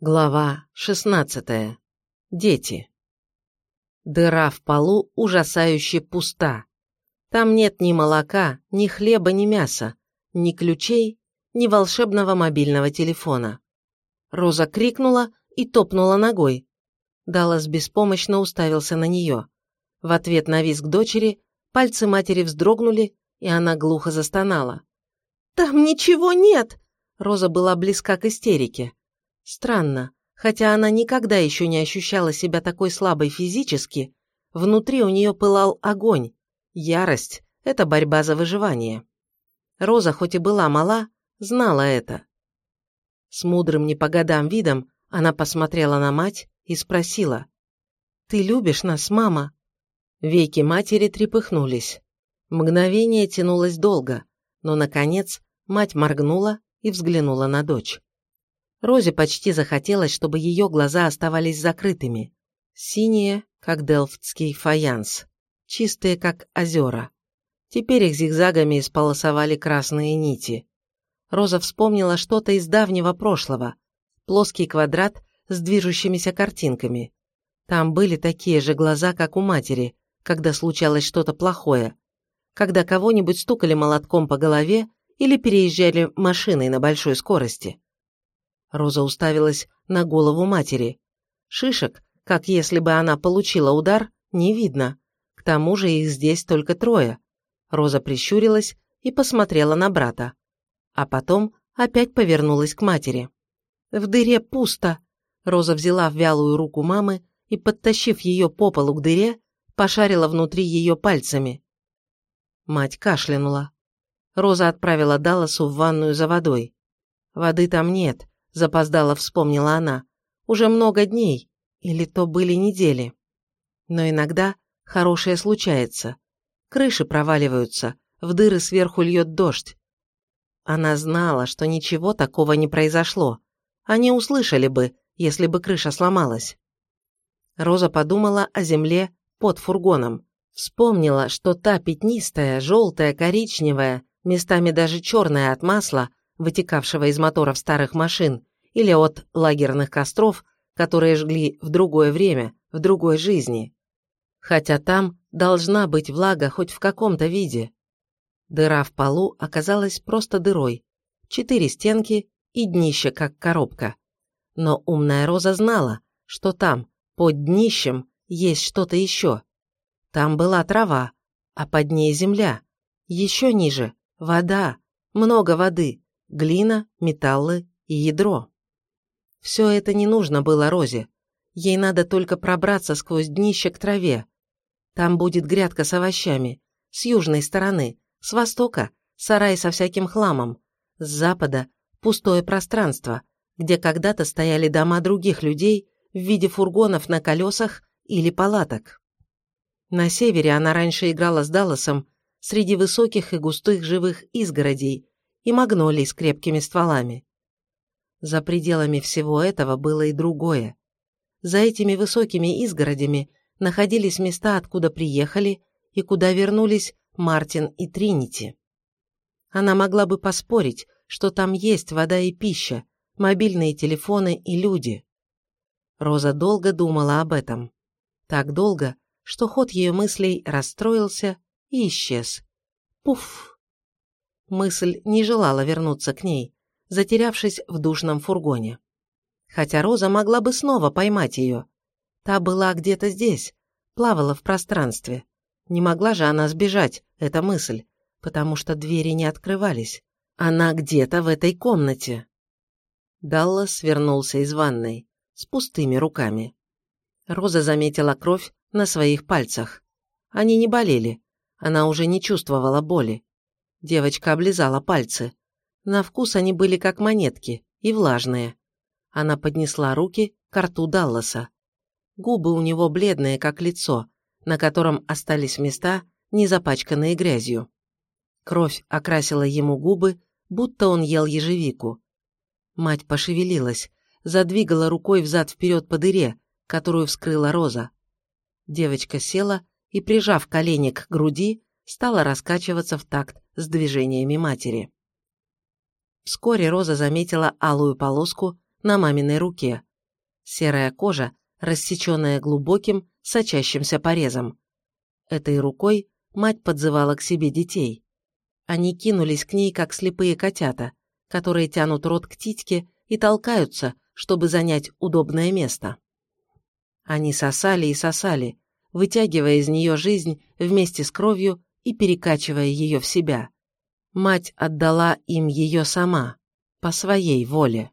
Глава 16. Дети. Дыра в полу ужасающе пуста. Там нет ни молока, ни хлеба, ни мяса, ни ключей, ни волшебного мобильного телефона. Роза крикнула и топнула ногой. Даллас беспомощно уставился на нее. В ответ на визг дочери пальцы матери вздрогнули, и она глухо застонала. «Там ничего нет!» Роза была близка к истерике. Странно, хотя она никогда еще не ощущала себя такой слабой физически, внутри у нее пылал огонь. Ярость – это борьба за выживание. Роза, хоть и была мала, знала это. С мудрым не по годам видом она посмотрела на мать и спросила. «Ты любишь нас, мама?» Веки матери трепыхнулись. Мгновение тянулось долго, но, наконец, мать моргнула и взглянула на дочь. Розе почти захотелось, чтобы ее глаза оставались закрытыми. Синие, как делфтский фаянс, чистые, как озера. Теперь их зигзагами исполосовали красные нити. Роза вспомнила что-то из давнего прошлого. Плоский квадрат с движущимися картинками. Там были такие же глаза, как у матери, когда случалось что-то плохое. Когда кого-нибудь стукали молотком по голове или переезжали машиной на большой скорости. Роза уставилась на голову матери. Шишек, как если бы она получила удар, не видно. К тому же их здесь только трое. Роза прищурилась и посмотрела на брата. А потом опять повернулась к матери. «В дыре пусто!» Роза взяла вялую руку мамы и, подтащив ее по полу к дыре, пошарила внутри ее пальцами. Мать кашлянула. Роза отправила Далласу в ванную за водой. Воды там нет, запоздала вспомнила она. Уже много дней, или то были недели. Но иногда хорошее случается. Крыши проваливаются, в дыры сверху льет дождь. Она знала, что ничего такого не произошло. Они услышали бы, если бы крыша сломалась. Роза подумала о земле под фургоном. Вспомнила, что та пятнистая, желтая, коричневая, местами даже черная от масла, вытекавшего из моторов старых машин, или от лагерных костров, которые жгли в другое время, в другой жизни. Хотя там должна быть влага хоть в каком-то виде. Дыра в полу оказалась просто дырой. Четыре стенки и днище, как коробка. Но умная Роза знала, что там, под днищем, есть что-то еще. Там была трава, а под ней земля. Еще ниже – вода, много воды, глина, металлы и ядро. Все это не нужно было Розе. Ей надо только пробраться сквозь днище к траве. Там будет грядка с овощами. С южной стороны, с востока – сарай со всяким хламом. С запада – пустое пространство, где когда-то стояли дома других людей в виде фургонов на колесах или палаток. На севере она раньше играла с Далласом среди высоких и густых живых изгородей и магнолий с крепкими стволами. За пределами всего этого было и другое. За этими высокими изгородями находились места, откуда приехали и куда вернулись Мартин и Тринити. Она могла бы поспорить, что там есть вода и пища, мобильные телефоны и люди. Роза долго думала об этом. Так долго, что ход ее мыслей расстроился и исчез. Пуф! Мысль не желала вернуться к ней, затерявшись в душном фургоне. Хотя Роза могла бы снова поймать ее. Та была где-то здесь, плавала в пространстве. Не могла же она сбежать, эта мысль, потому что двери не открывались. Она где-то в этой комнате. Даллас свернулся из ванной с пустыми руками. Роза заметила кровь на своих пальцах. Они не болели, она уже не чувствовала боли. Девочка облизала пальцы. На вкус они были как монетки и влажные. Она поднесла руки к рту Далласа. Губы у него бледные, как лицо, на котором остались места, не запачканные грязью. Кровь окрасила ему губы, будто он ел ежевику. Мать пошевелилась, задвигала рукой взад-вперед по дыре, которую вскрыла Роза. Девочка села и, прижав колени к груди, стала раскачиваться в такт с движениями матери. Вскоре Роза заметила алую полоску на маминой руке, серая кожа, рассеченная глубоким, сочащимся порезом. Этой рукой мать подзывала к себе детей. Они кинулись к ней, как слепые котята, которые тянут рот к титьке и толкаются, чтобы занять удобное место. Они сосали и сосали, вытягивая из нее жизнь вместе с кровью и перекачивая ее в себя. Мать отдала им ее сама, по своей воле.